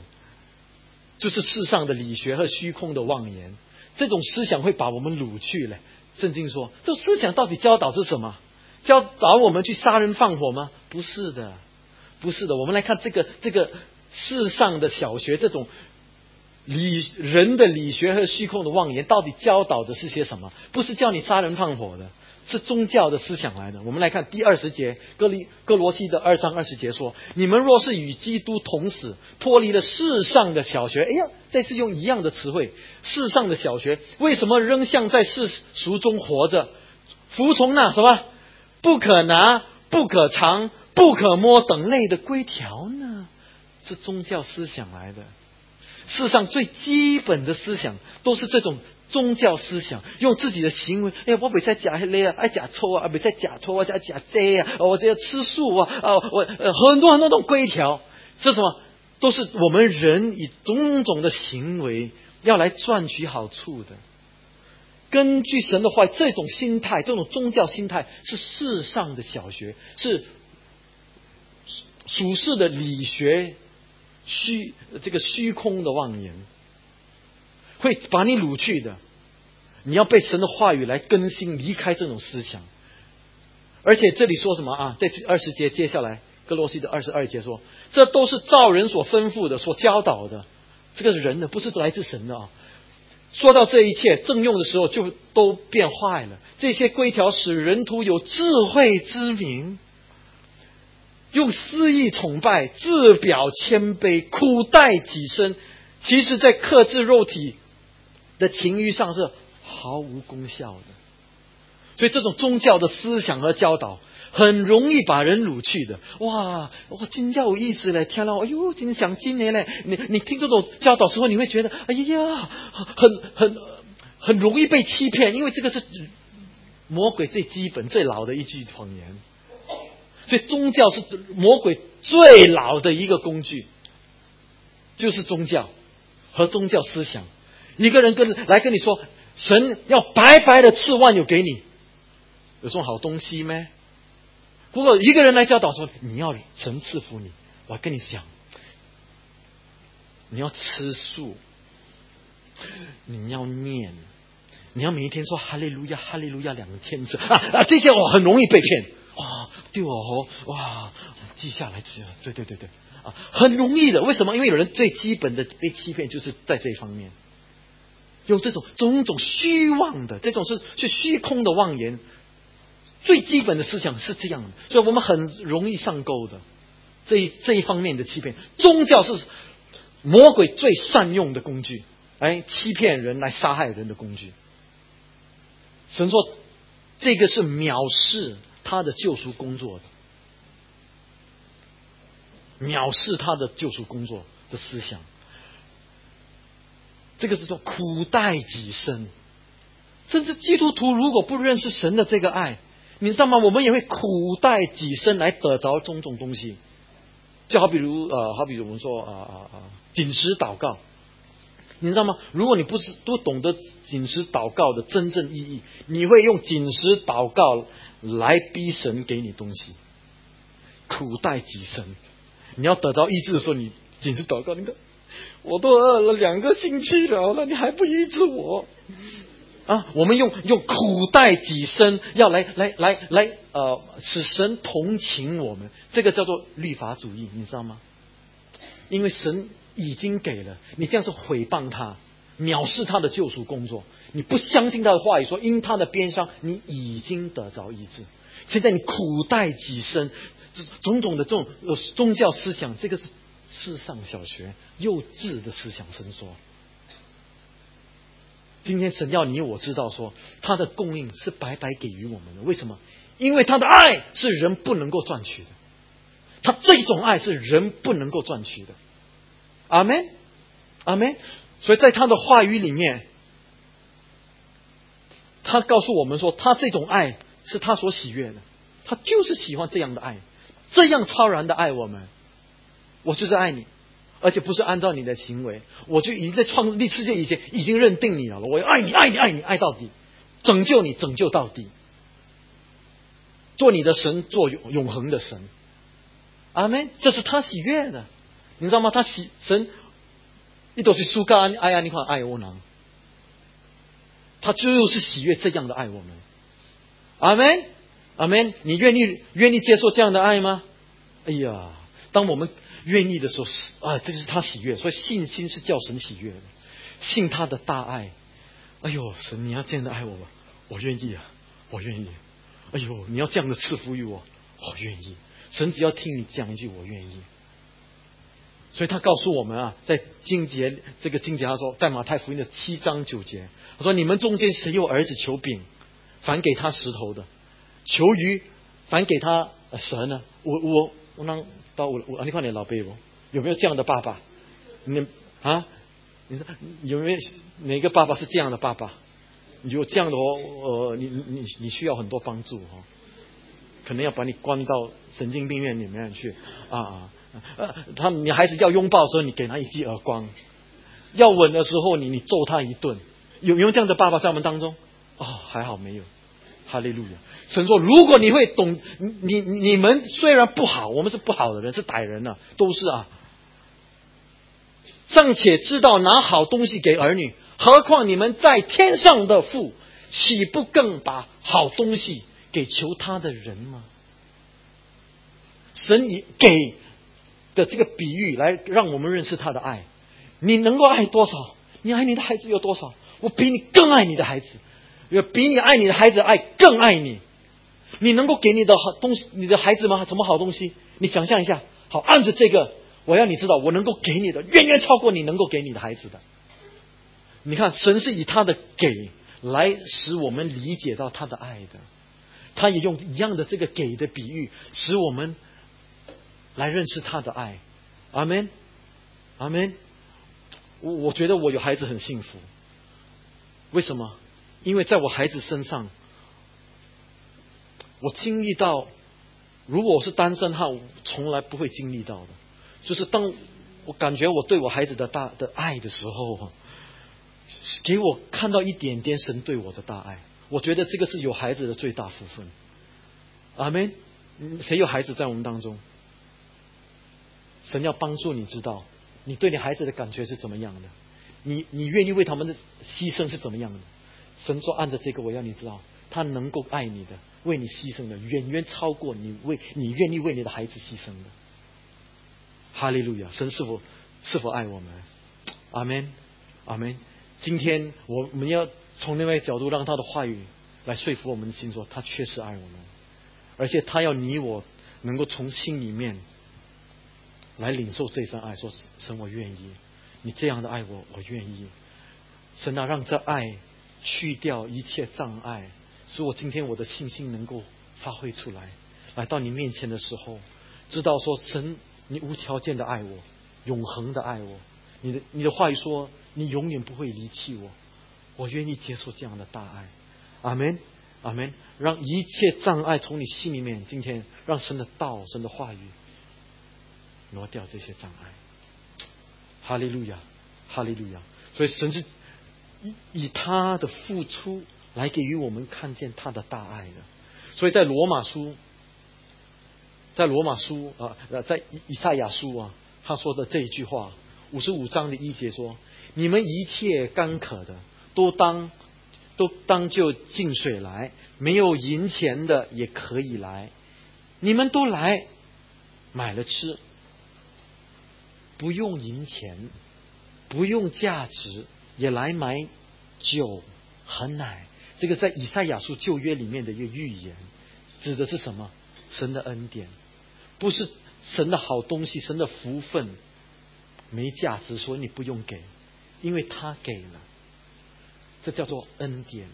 就是世上的理学和虚空的妄言。这种思想会把我们掳去了。圣经说，这思想到底教导是什么？教导我们去杀人放火吗？不是的。不是的，我们来看这个这个世上的小学，这种理人的理学和虚空的妄言，到底教导的是些什么？不是叫你杀人放火的，是宗教的思想来的。我们来看第二十节，哥利哥罗西的二章二十节说：“你们若是与基督同死，脱离了世上的小学，哎呀，再次用一样的词汇，世上的小学，为什么仍像在世俗中活着，服从那什么不可拿、不可藏？”不可摸等类的规条呢，是宗教思想来的。世上最基本的思想都是这种宗教思想，用自己的行为，哎，我没在假黑啊，爱假抽啊，没在假抽啊，假假遮啊，我这要吃素啊，啊，我呃很多很多种规条，是什么？都是我们人以种种的行为要来赚取好处的。根据神的话，这种心态，这种宗教心态是世上的小学，是。属世的理学虚这个虚空的妄言，会把你掳去的。你要被神的话语来更新，离开这种思想。而且这里说什么啊？在二十节接下来，哥罗西的二十二节说，这都是造人所吩咐的，所教导的。这个人呢，不是来自神的啊。说到这一切正用的时候，就都变坏了。这些规条使人徒有智慧之名。用私意崇拜，自表谦卑，苦待己身，其实在克制肉体的情欲上是毫无功效的。所以，这种宗教的思想和教导，很容易把人掳去的。哇，哇，真叫有意思嘞！听了，哎呦，真想今年嘞！你你听这种教导时候，你会觉得，哎呀，很很很容易被欺骗，因为这个是魔鬼最基本、最老的一句谎言。所以宗教是魔鬼最老的一个工具，就是宗教和宗教思想。一个人跟来跟你说，神要白白的赐万有给你，有这种好东西吗？不过一个人来教导说，你要神赐福你，我跟你讲，你要吃素，你要念，你要每一天说哈利路亚哈利路亚两千次啊啊！这些我很容易被骗。哇，对哦，哇，记下来记，对对对对，啊，很容易的。为什么？因为有人最基本的被欺骗，就是在这一方面，用这种种种虚妄的，这种是是虚空的妄言。最基本的思想是这样的，所以我们很容易上钩的。这一这一方面的欺骗，宗教是魔鬼最善用的工具，哎欺骗人、来杀害人的工具。神说，这个是藐视。他的救赎工作的，藐视他的救赎工作的思想，这个是说苦待己身，甚至基督徒如果不认识神的这个爱，你知道吗？我们也会苦待己身来得着种种东西，就好比如呃，好比如我们说啊啊啊，紧食祷告。你知道吗？如果你不是都懂得紧食祷告的真正意义，你会用紧食祷告来逼神给你东西，苦待己身。你要得到医治的时候，你紧食祷告，你看我都饿了两个星期了，那你还不医治我啊？我们用用苦待己身，要来来来来呃，使神同情我们，这个叫做律法主义，你知道吗？因为神。已经给了你，这样是毁谤他，藐视他的救赎工作。你不相信他的话语，说因他的鞭伤，你已经得着医治。现在你苦待己身，这种种的这种宗教思想，这个是是上小学幼稚的思想。神说，今天神要你我知道说，他的供应是白白给予我们的。为什么？因为他的爱是人不能够赚取的，他这种爱是人不能够赚取的。阿门，阿门。所以在他的话语里面，他告诉我们说，他这种爱是他所喜悦的，他就是喜欢这样的爱，这样超然的爱我们。我就是爱你，而且不是按照你的行为，我就已经在创立世界以前已经认定你了。我要爱你，爱你，爱你，爱到底，拯救你，拯救到底，做你的神，做永永恒的神。阿门。这是他喜悦的，你知道吗？他喜神。一都是苏干，哎呀，你看爱我呢，他就是喜悦这样的爱我们。阿门，阿门。你愿意愿意接受这样的爱吗？哎呀，当我们愿意的时候，是啊，这就是他喜悦。所以信心是叫神喜悦的，信他的大爱。哎呦，神你要这样的爱我吧，我愿意啊，我愿意。哎呦，你要这样的赐福于我，我愿意。神只要听你讲一句，我愿意。所以他告诉我们啊，在经节这个经节他说，在马太福音的七章九节，他说：“你们中间谁有儿子求饼，反给他石头的；求鱼，反给他蛇呢？”我我我能到我我你看你老辈不？有没有这样的爸爸？你啊，你说有没有哪个爸爸是这样的爸爸？你有这样的话，呃，你你你需要很多帮助哈，可能要把你关到神经病院里面去啊啊。呃，他你孩子要拥抱的时候，你给他一记耳光；要吻的时候，你你揍他一顿。有没有这样的爸爸在我们当中？哦，还好没有。哈利路亚！神说，如果你会懂，你你们虽然不好，我们是不好的人，是歹人呢，都是啊。尚且知道拿好东西给儿女，何况你们在天上的父，岂不更把好东西给求他的人吗？神以给。的这个比喻来让我们认识他的爱，你能够爱多少？你爱你的孩子有多少？我比你更爱你的孩子，比你爱你的孩子爱更爱你。你能够给你的好东西，你的孩子吗？什么好东西？你想象一下，好，按着这个，我要你知道，我能够给你的远远超过你能够给你的孩子的。你看，神是以他的给来使我们理解到他的爱的，他也用一样的这个给的比喻，使我们。来认识他的爱，阿门，阿门。我我觉得我有孩子很幸福，为什么？因为在我孩子身上，我经历到，如果我是单身汉，我从来不会经历到的，就是当我感觉我对我孩子的大的爱的时候，给我看到一点点神对我的大爱，我觉得这个是有孩子的最大福分，阿门。谁有孩子在我们当中？神要帮助你知道，你对你孩子的感觉是怎么样的？你你愿意为他们的牺牲是怎么样的？神说：“按照这个，我要你知道，他能够爱你的，为你牺牲的，远远超过你为你愿意为你的孩子牺牲的。”哈利路亚！神是否是否爱我们？阿门，阿门。今天我们要从另外一个角度，让他的话语来说服我们的心，说他确实爱我们，而且他要你我能够从心里面。来领受这份爱，说神，我愿意，你这样的爱我，我愿意。神啊，让这爱去掉一切障碍，使我今天我的信心能够发挥出来。来到你面前的时候，知道说神，你无条件的爱我，永恒的爱我。你的你的话语说，你永远不会离弃我，我愿意接受这样的大爱。阿门，阿门。让一切障碍从你心里面，今天让神的道，神的话语。挪掉这些障碍，哈利路亚，哈利路亚。所以神是以以他的付出来给予我们看见他的大爱的。所以在罗马书，在罗马书啊，在以以赛亚书啊，他说的这一句话，五十五章的一节说：“你们一切干渴的，都当都当就进水来；没有银钱的也可以来，你们都来买了吃。”不用银钱，不用价值，也来买酒和奶。这个在以赛亚书旧约里面的一个预言，指的是什么？神的恩典，不是神的好东西，神的福分，没价值，所以你不用给，因为他给了，这叫做恩典。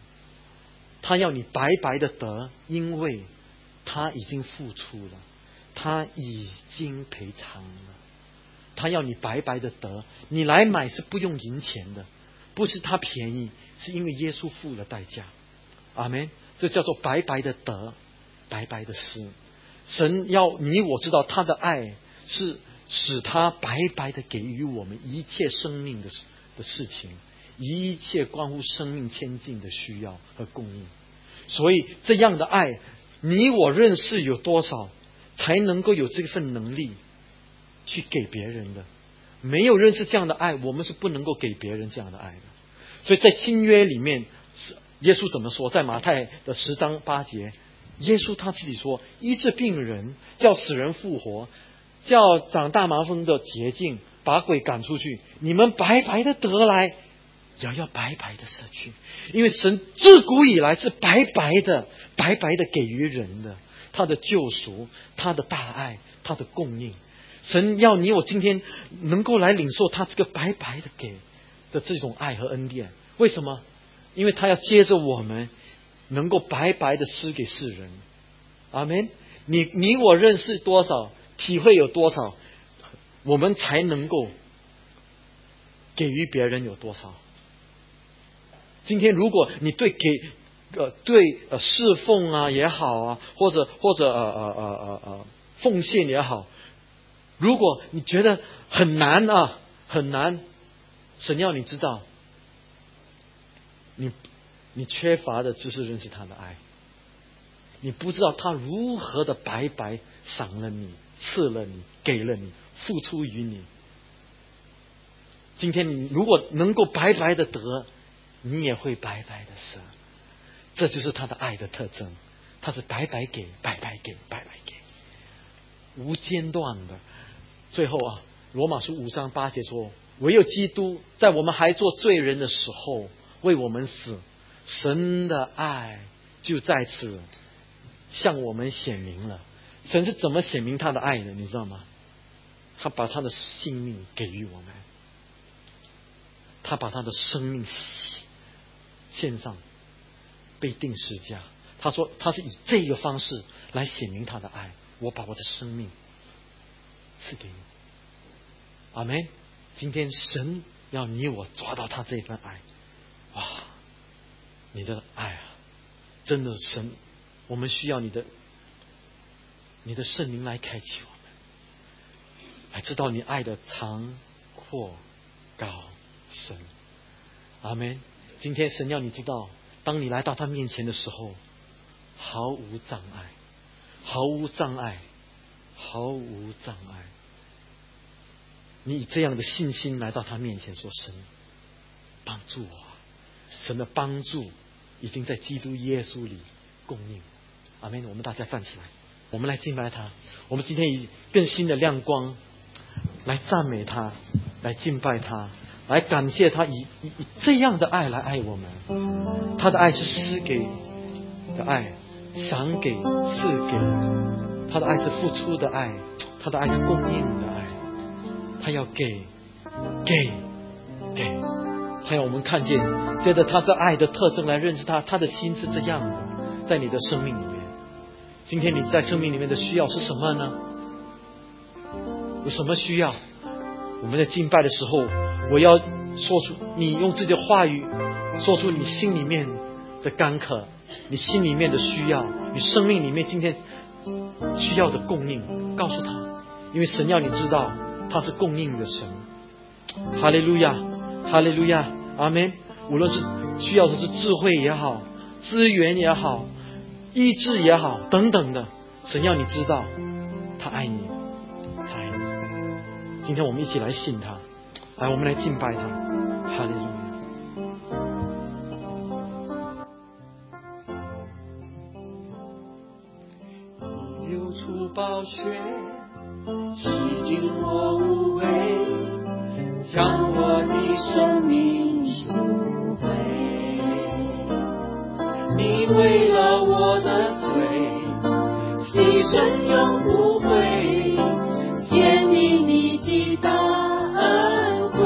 他要你白白的得，因为他已经付出了，他已经赔偿了。他要你白白的得，你来买是不用银钱的，不是他便宜，是因为耶稣付了代价。阿门。这叫做白白的得，白白的失。神要你我知道他的爱是使他白白的给予我们一切生命的的事情，一切关乎生命前进的需要和供应。所以这样的爱，你我认识有多少，才能够有这份能力去给别人的？没有认识这样的爱，我们是不能够给别人这样的爱的。所以在新约里面，是耶稣怎么说？在马太的十章八节。耶稣他自己说：“医治病人，叫死人复活，叫长大麻风的捷径，把鬼赶出去。你们白白的得来，也要白白的舍去。因为神自古以来是白白的、白白的给予人的，他的救赎、他的大爱、他的供应。神要你我今天能够来领受他这个白白的给的这种爱和恩典。为什么？因为他要接着我们。”能够白白的施给世人，阿门。你你我认识多少，体会有多少，我们才能够给予别人有多少。今天如果你对给呃对呃侍奉啊也好啊，或者或者呃呃呃呃呃奉献也好，如果你觉得很难啊很难，神要你知道，你。你缺乏的只是认识他的爱，你不知道他如何的白白赏了你、赐了你、给了你、付出于你。今天你如果能够白白的得，你也会白白的舍。这就是他的爱的特征，他是白白给、白白给、白白给，无间断的。最后啊，罗马书五章八节说：“唯有基督在我们还做罪人的时候为我们死。”神的爱就在此向我们显明了。神是怎么显明他的爱的？你知道吗？他把他的性命给予我们，他把他的生命献上，被定十架。他说他是以这个方式来显明他的爱。我把我的生命赐给你，阿门。今天神要你我抓到他这份爱，哇！你的爱啊，真的神，我们需要你的，你的圣灵来开启我们，来知道你爱的长阔高深。阿门。今天神要你知道，当你来到他面前的时候，毫无障碍，毫无障碍，毫无障碍。你以这样的信心来到他面前，说：“神，帮助我。”神的帮助。已经在基督耶稣里供应，阿门。我们大家站起来，我们来敬拜他。我们今天以更新的亮光来赞美他，来敬拜他，来感谢他以以以这样的爱来爱我们。他的爱是施给的爱，赏给赐给，他的爱是付出的爱，他的爱是供应的爱，他要给给给。还有我们看见，接着他这爱的特征来认识他，他的心是这样的，在你的生命里面。今天你在生命里面的需要是什么呢？有什么需要？我们在敬拜的时候，我要说出你用自己的话语，说出你心里面的干渴，你心里面的需要，你生命里面今天需要的供应，告诉他，因为神要你知道他是供应的神。哈利路亚，哈利路亚。阿门。无论是需要的是智慧也好，资源也好，意志也好，等等的，神要你知道，他爱你，他爱你。今天我们一起来信他，来，我们来敬拜他。哈利路亚。暴雪洗净我无畏将我的生命赎回你为了我的罪牺牲永不悔献你你给大恩惠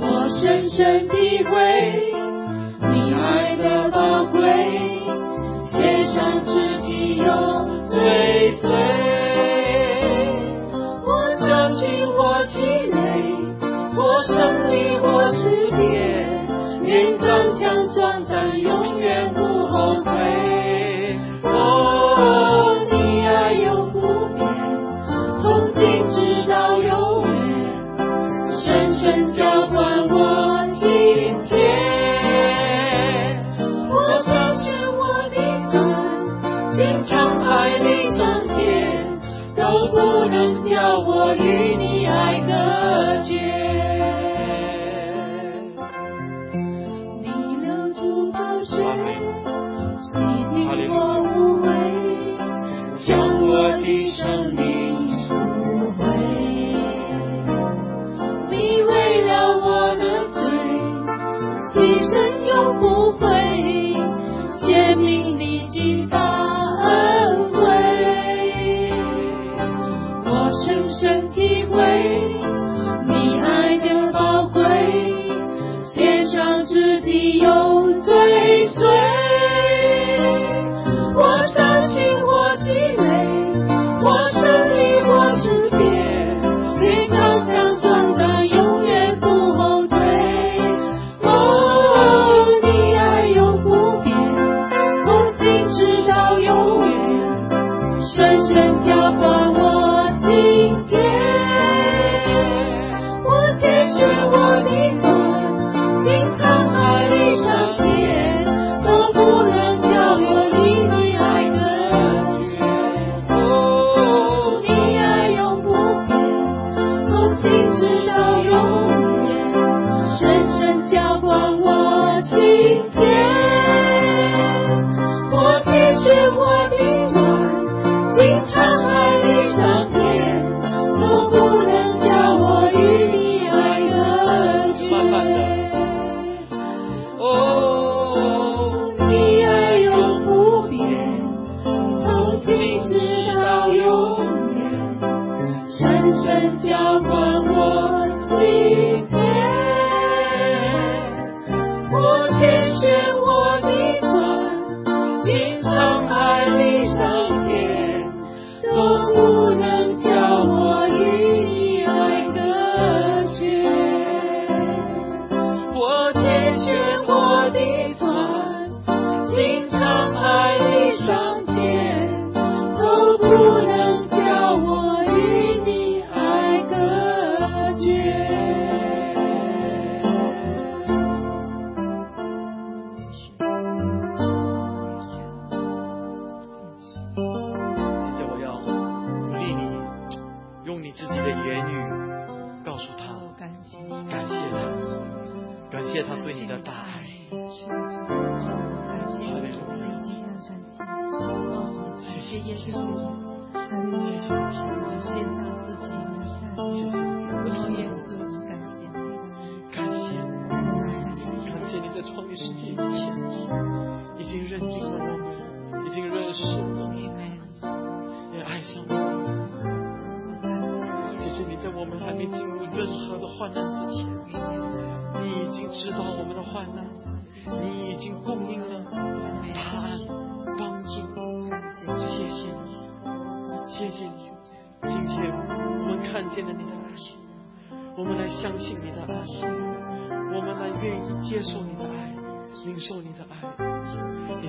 我深深体会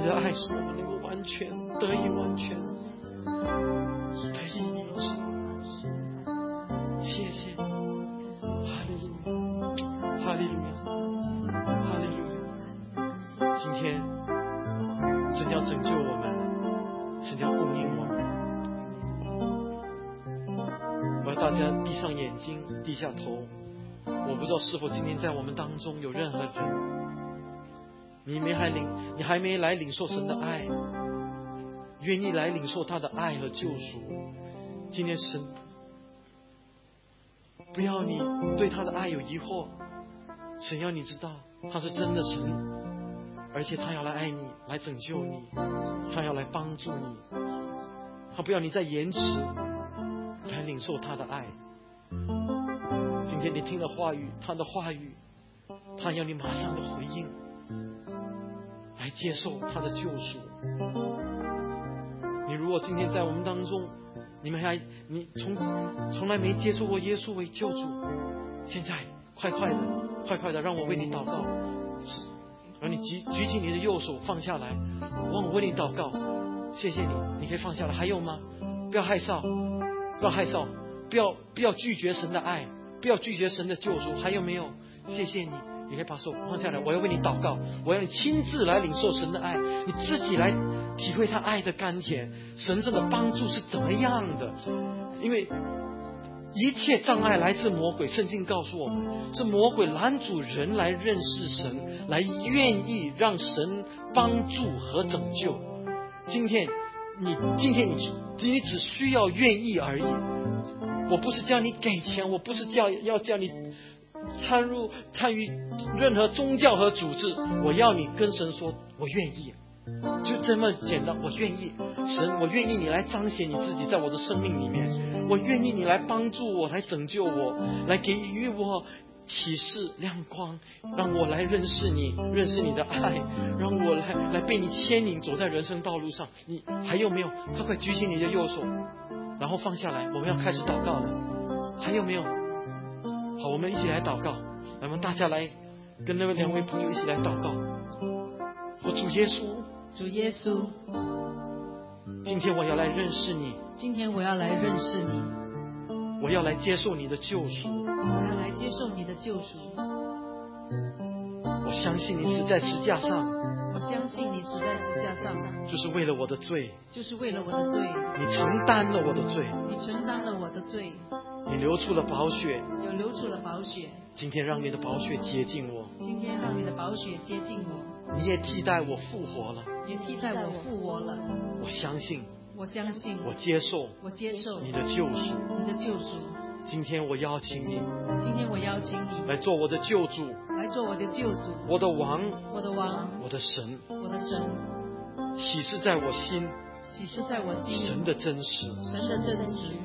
的爱使我们能够完全得以完全得以医治。谢谢，哈利路亚，哈利路亚，哈利路亚。今天，神要拯救我们，神要供应我们。我要大家闭上眼睛，低下头。我不知道是否今天在我们当中有任何人。你没还领，你还没来领受神的爱，愿意来领受他的爱和救赎。今天神不要你对他的爱有疑惑，神要你知道他是真的神，而且他要来爱你，来拯救你，他要来帮助你，他不要你再延迟。来领受他的爱。今天你听了话语，他的话语，他要你马上的回应。来接受他的救赎。你如果今天在我们当中，你们还你从从来没接受过耶稣为救主，现在快快的，快快的，让我为你祷告。让你举举起你的右手，放下来，让我为你祷告。谢谢你，你可以放下来。还有吗？不要害臊，不要害臊，不要不要拒绝神的爱，不要拒绝神的救赎。还有没有？谢谢你，你可以把手放下来。我要为你祷告，我要你亲自来领受神的爱，你自己来体会他爱的甘甜，神圣的帮助是怎么样的？因为一切障碍来自魔鬼，圣经告诉我们，是魔鬼拦阻人来认识神，来愿意让神帮助和拯救。今天你今天你你只需要愿意而已。我不是叫你给钱，我不是叫要叫你参入参与任何宗教和组织。我要你跟神说，我愿意，就这么简单。我愿意，神，我愿意你来彰显你自己在我的生命里面。我愿意你来帮助我，来拯救我，来给予我。启示亮光，让我来认识你，认识你的爱，让我来来被你牵引，走在人生道路上。你还有没有？快快举起你的右手，然后放下来。我们要开始祷告了。还有没有？好，我们一起来祷告。咱们大家来跟那位两位朋友一起来祷告。我主耶稣，主耶稣，今天我要来认识你，今天我要来认识你，我要来接受你的救赎。我要来接受你的救赎。我相信你死在石架上，我相信你死在石架上，就是为了我的罪。就是为了我的罪。你承担了我的罪，你承担了我的罪，你流出了宝血。有流出了宝血。今天让你的宝血接近我，今天让你的宝血接近我，你也替代我复活了。也替代我复活了。我相信，我相信，我接受。我接受。你的救赎。你的救赎。今天我邀请你。今天我邀请你。来做我的救主，来做我的救主，我的王，我的王，我的神，我的神，启示在我心，启示在我心，神的真实，神的真实。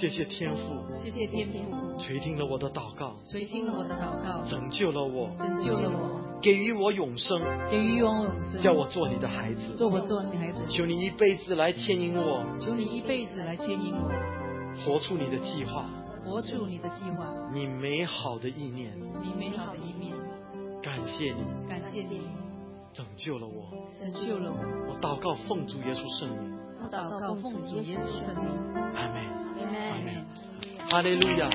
谢谢天父，谢谢天父，垂听了我的祷告，垂听了我的祷告，拯救了我，拯救了我，给予我永生，给予我永生，叫我做你的孩子，做我做你的孩子。求你一辈子来牵引我，求你一辈子来牵引我，活出你的计划，活出你的计划，你美好的意念。你美好的一面。感谢你，感谢你。拯救了我，拯救了我。我祷告奉主耶稣圣名，我祷告奉主耶稣圣名。阿门，阿门。哈利路亚。